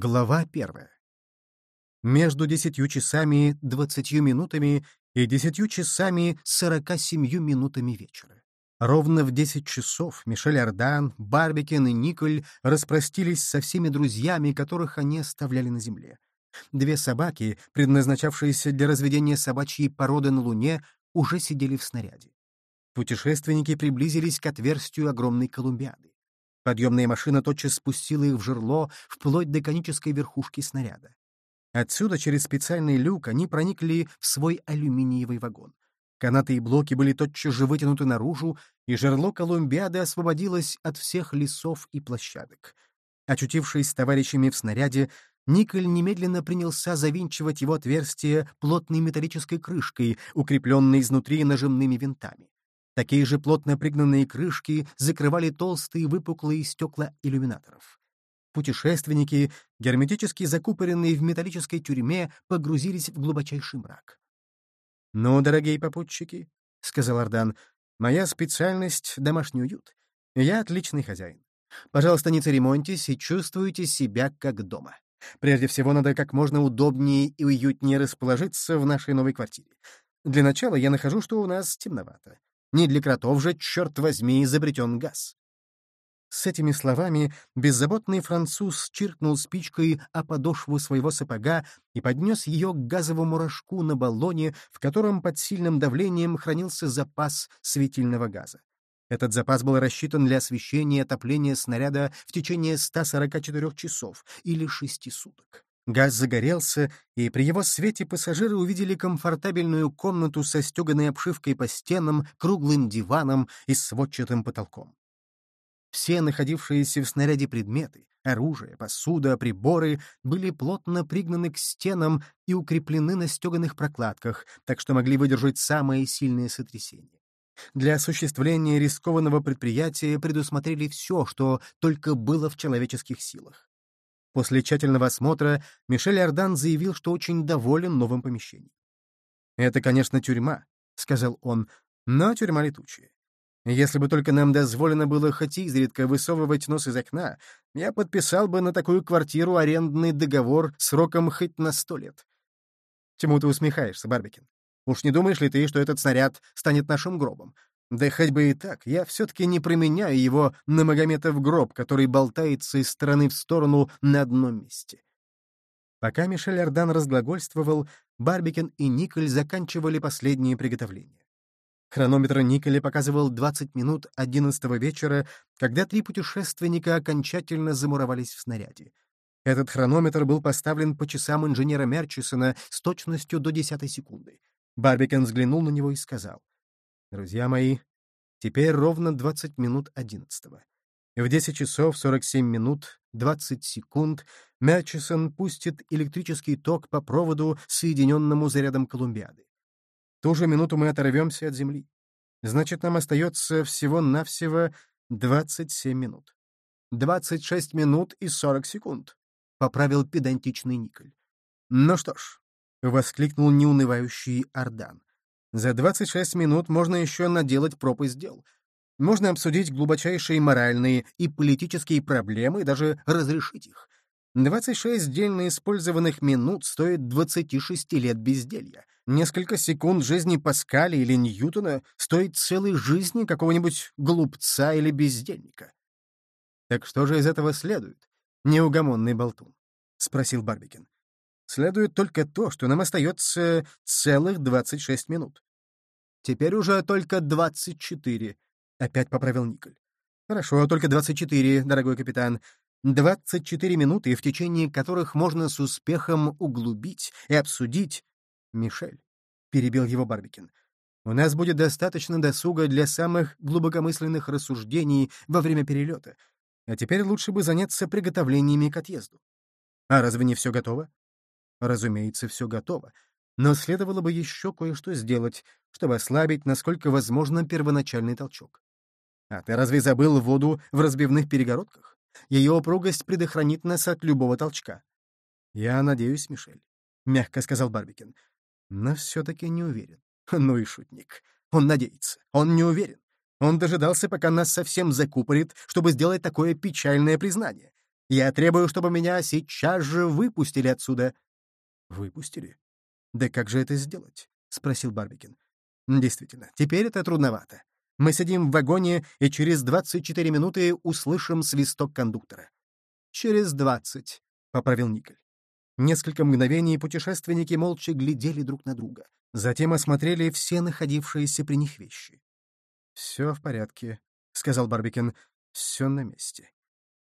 Глава первая. Между десятью часами двадцатью минутами и десятью часами сорока семью минутами вечера. Ровно в десять часов Мишель Ардан, Барбикен и Николь распростились со всеми друзьями, которых они оставляли на земле. Две собаки, предназначавшиеся для разведения собачьей породы на Луне, уже сидели в снаряде. Путешественники приблизились к отверстию огромной Колумбиады. Подъемная машина тотчас спустила их в жерло, вплоть до конической верхушки снаряда. Отсюда через специальный люк они проникли в свой алюминиевый вагон. Канаты и блоки были тотчас же вытянуты наружу, и жерло Колумбиады освободилось от всех лесов и площадок. Очутившись с товарищами в снаряде, Николь немедленно принялся завинчивать его отверстие плотной металлической крышкой, укрепленной изнутри нажимными винтами. Такие же плотно пригнанные крышки закрывали толстые выпуклые стекла иллюминаторов. Путешественники, герметически закупоренные в металлической тюрьме, погрузились в глубочайший мрак. «Ну, дорогие попутчики», — сказал Ардан, — «моя специальность — домашний уют. Я отличный хозяин. Пожалуйста, не церемоньтесь и чувствуйте себя как дома. Прежде всего, надо как можно удобнее и уютнее расположиться в нашей новой квартире. Для начала я нахожу, что у нас темновато. Не для кротов же, черт возьми, изобретен газ. С этими словами беззаботный француз чиркнул спичкой о подошву своего сапога и поднес ее к газовому рожку на баллоне, в котором под сильным давлением хранился запас светильного газа. Этот запас был рассчитан для освещения и отопления снаряда в течение 144 часов или 6 суток. Газ загорелся, и при его свете пассажиры увидели комфортабельную комнату со стеганой обшивкой по стенам, круглым диваном и сводчатым потолком. Все находившиеся в снаряде предметы — оружие, посуда, приборы — были плотно пригнаны к стенам и укреплены на стеганых прокладках, так что могли выдержать самые сильные сотрясения. Для осуществления рискованного предприятия предусмотрели все, что только было в человеческих силах. После тщательного осмотра Мишель Ардан заявил, что очень доволен новым помещением. «Это, конечно, тюрьма», — сказал он, — «но тюрьма летучая. Если бы только нам дозволено было хоть изредка высовывать нос из окна, я подписал бы на такую квартиру арендный договор сроком хоть на сто лет». «Чему ты усмехаешься, Барбикин? Уж не думаешь ли ты, что этот снаряд станет нашим гробом? Да хоть бы и так, я все-таки не применяю его на Магометов гроб, который болтается из стороны в сторону на одном месте. Пока Мишель Ардан разглагольствовал, Барбикен и Николь заканчивали последние приготовления. Хронометр Николя показывал 20 минут 11 вечера, когда три путешественника окончательно замуровались в снаряде. Этот хронометр был поставлен по часам инженера Мерчисона с точностью до десятой секунды. Барбикен взглянул на него и сказал. Друзья мои, теперь ровно 20 минут одиннадцатого. В 10 часов 47 минут 20 секунд Мерчисон пустит электрический ток по проводу, соединенному зарядом Колумбиады. Ту же минуту мы оторвемся от Земли. Значит, нам остается всего-навсего 27 минут. 26 минут и 40 секунд, — поправил педантичный Николь. Ну что ж, — воскликнул неунывающий Ардан. За 26 минут можно еще наделать пропасть дел. Можно обсудить глубочайшие моральные и политические проблемы и даже разрешить их. 26 дельно использованных минут стоит 26 лет безделья. Несколько секунд жизни Паскаля или Ньютона стоит целой жизни какого-нибудь глупца или бездельника. «Так что же из этого следует, неугомонный болтун?» — спросил Барбикин. Следует только то, что нам остается целых 26 минут. Теперь уже только 24, — опять поправил Николь. Хорошо, только 24, дорогой капитан. 24 минуты, в течение которых можно с успехом углубить и обсудить... Мишель, — перебил его Барбикин, — у нас будет достаточно досуга для самых глубокомысленных рассуждений во время перелета. А теперь лучше бы заняться приготовлениями к отъезду. А разве не все готово? Разумеется, все готово. Но следовало бы еще кое-что сделать, чтобы ослабить, насколько возможно, первоначальный толчок. А ты разве забыл воду в разбивных перегородках? Ее упругость предохранит нас от любого толчка. Я надеюсь, Мишель, — мягко сказал Барбикин. Но все-таки не уверен. Ну и шутник. Он надеется. Он не уверен. Он дожидался, пока нас совсем закупорит, чтобы сделать такое печальное признание. Я требую, чтобы меня сейчас же выпустили отсюда». «Выпустили? Да как же это сделать?» — спросил Барбикин. «Действительно, теперь это трудновато. Мы сидим в вагоне и через 24 минуты услышим свисток кондуктора». «Через 20», — поправил Николь. Несколько мгновений путешественники молча глядели друг на друга. Затем осмотрели все находившиеся при них вещи. «Все в порядке», — сказал Барбикин. «Все на месте.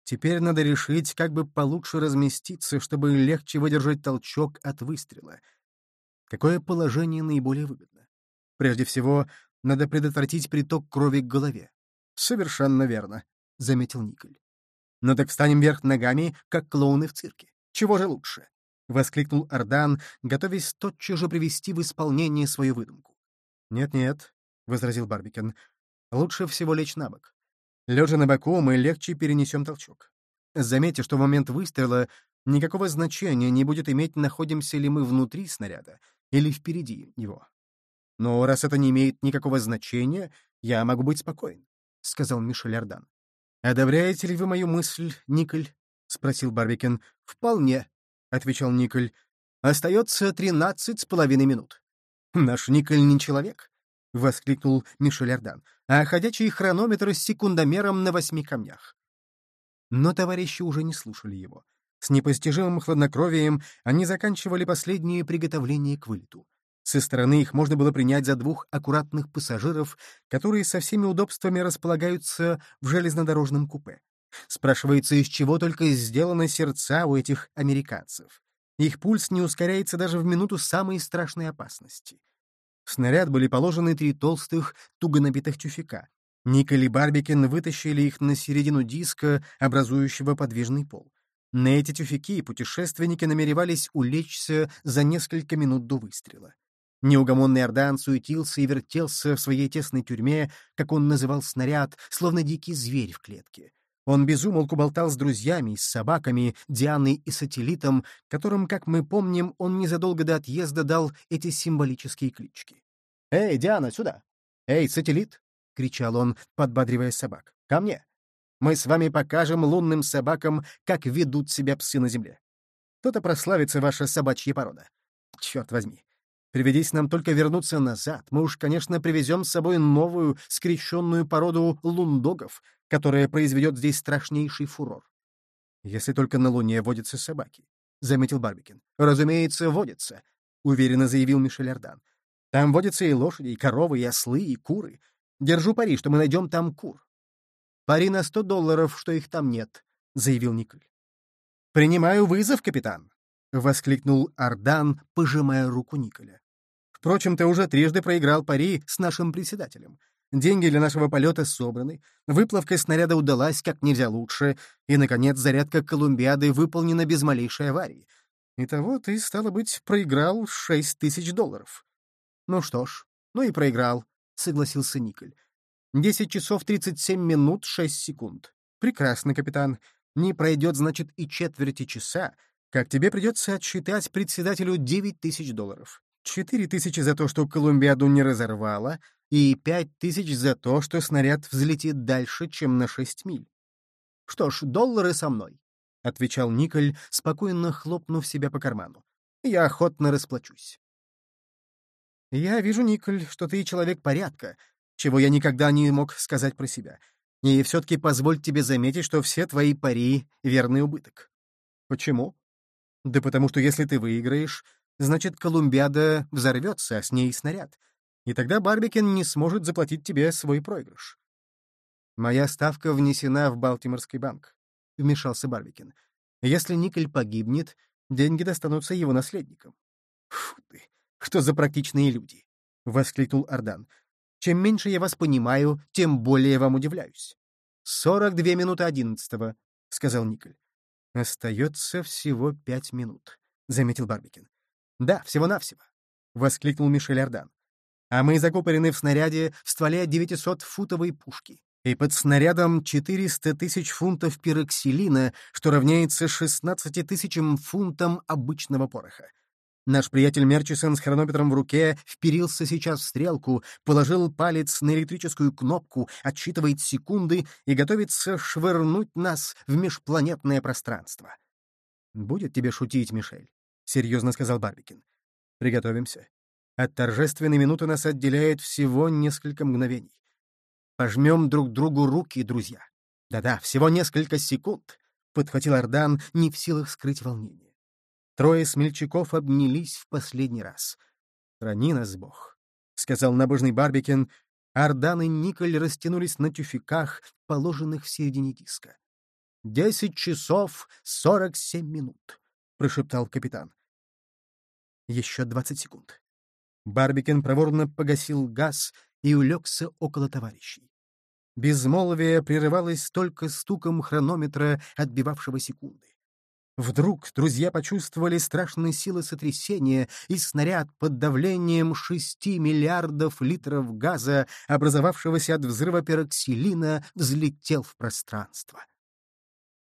Теперь надо решить, как бы получше разместиться, чтобы легче выдержать толчок от выстрела. Какое положение наиболее выгодно? Прежде всего, надо предотвратить приток крови к голове. «Совершенно верно», — заметил Николь. «Ну так встанем вверх ногами, как клоуны в цирке. Чего же лучше?» — воскликнул Ардан, готовясь тотчас же привести в исполнение свою выдумку. «Нет-нет», — возразил Барбикен, — «лучше всего лечь на бок. Лежа на боку, мы легче перенесем толчок. Заметьте, что в момент выстрела никакого значения не будет иметь, находимся ли мы внутри снаряда или впереди него. Но раз это не имеет никакого значения, я могу быть спокоен», — сказал Мишель Ардан. «Одобряете ли вы мою мысль, Николь?» — спросил Барбикен. «Вполне», — отвечал Николь. «Остается тринадцать с половиной минут». «Наш Николь не человек», — воскликнул Мишель Ардан, «а ходячий хронометр с секундомером на восьми камнях». Но товарищи уже не слушали его. С непостижимым хладнокровием они заканчивали последние приготовления к вылету. Со стороны их можно было принять за двух аккуратных пассажиров, которые со всеми удобствами располагаются в железнодорожном купе. Спрашивается, из чего только сделаны сердца у этих американцев. Их пульс не ускоряется даже в минуту самой страшной опасности. Снаряд были положены три толстых, туго набитых тюфяка. Николь и Барбикен вытащили их на середину диска, образующего подвижный пол. На эти тюфяки путешественники намеревались улечься за несколько минут до выстрела. Неугомонный Ордан суетился и вертелся в своей тесной тюрьме, как он называл снаряд, словно дикий зверь в клетке. Он безумолку болтал с друзьями, с собаками, Дианой и сателлитом, которым, как мы помним, он незадолго до отъезда дал эти символические клички. «Эй, Диана, сюда! Эй, сателлит!» — кричал он, подбадривая собак. «Ко мне! Мы с вами покажем лунным собакам, как ведут себя псы на земле. То-то прославится ваша собачья порода. Черт возьми! Приведись нам только вернуться назад. Мы уж, конечно, привезем с собой новую скрещенную породу лундогов, которая произведет здесь страшнейший фурор. Если только на Луне водятся собаки, — заметил Барбикин. Разумеется, водятся, — уверенно заявил Мишель Ардан. Там водятся и лошади, и коровы, и ослы, и куры. Держу пари, что мы найдем там кур. Пари на сто долларов, что их там нет, — заявил Николь. «Принимаю вызов, капитан!» — воскликнул Ардан, пожимая руку Николя. «Впрочем, ты уже трижды проиграл пари с нашим председателем. Деньги для нашего полета собраны, выплавка снаряда удалась как нельзя лучше, и, наконец, зарядка Колумбиады выполнена без малейшей аварии. Итого ты, стало быть, проиграл шесть тысяч долларов. Ну что ж, ну и проиграл, — согласился Николь. Десять часов тридцать семь минут шесть секунд. Прекрасно, капитан. Не пройдет, значит, и четверти часа, как тебе придется отсчитать председателю девять тысяч долларов. Четыре тысячи за то, что Колумбиаду не разорвало, и пять тысяч за то, что снаряд взлетит дальше, чем на шесть миль. «Что ж, доллары со мной», — отвечал Николь, спокойно хлопнув себя по карману. «Я охотно расплачусь». «Я вижу, Николь, что ты человек порядка, чего я никогда не мог сказать про себя. И все-таки позволь тебе заметить, что все твои пари — верный убыток». «Почему?» «Да потому что если ты выиграешь, значит, Колумбиада взорвется, а с ней снаряд и тогда Барбикен не сможет заплатить тебе свой проигрыш. «Моя ставка внесена в Балтиморский банк», — вмешался Барбикен. «Если Николь погибнет, деньги достанутся его наследникам». «Фу ты, что за практичные люди!» — воскликнул Ардан. «Чем меньше я вас понимаю, тем более вам удивляюсь». «Сорок две минуты одиннадцатого», — сказал Николь. «Остается всего пять минут», — заметил Барбикин. «Да, всего-навсего», — воскликнул Мишель Ардан а мы закупорены в снаряде в стволе 900-футовой пушки. И под снарядом 400 тысяч фунтов пироксилина, что равняется 16 тысячам фунтам обычного пороха. Наш приятель Мерчисон с хронометром в руке вперился сейчас в стрелку, положил палец на электрическую кнопку, отсчитывает секунды и готовится швырнуть нас в межпланетное пространство. «Будет тебе шутить, Мишель», — серьезно сказал Барбикин. «Приготовимся. От торжественной минуты нас отделяет всего несколько мгновений. Пожмем друг другу руки, друзья. Да-да, всего несколько секунд», — подхватил Ардан, не в силах скрыть волнение. Трое смельчаков обнялись в последний раз. «Храни нас, Бог», — сказал набожный Барбикен. Ардан и Николь растянулись на тюфяках, положенных в середине диска. «Десять часов сорок семь минут», — прошептал капитан. Еще двадцать секунд. Барбикен проворно погасил газ и улегся около товарищей. Безмолвие прерывалось только стуком хронометра, отбивавшего секунды. Вдруг друзья почувствовали страшные силы сотрясения, и снаряд под давлением шести миллиардов литров газа, образовавшегося от взрыва пероксилина, взлетел в пространство.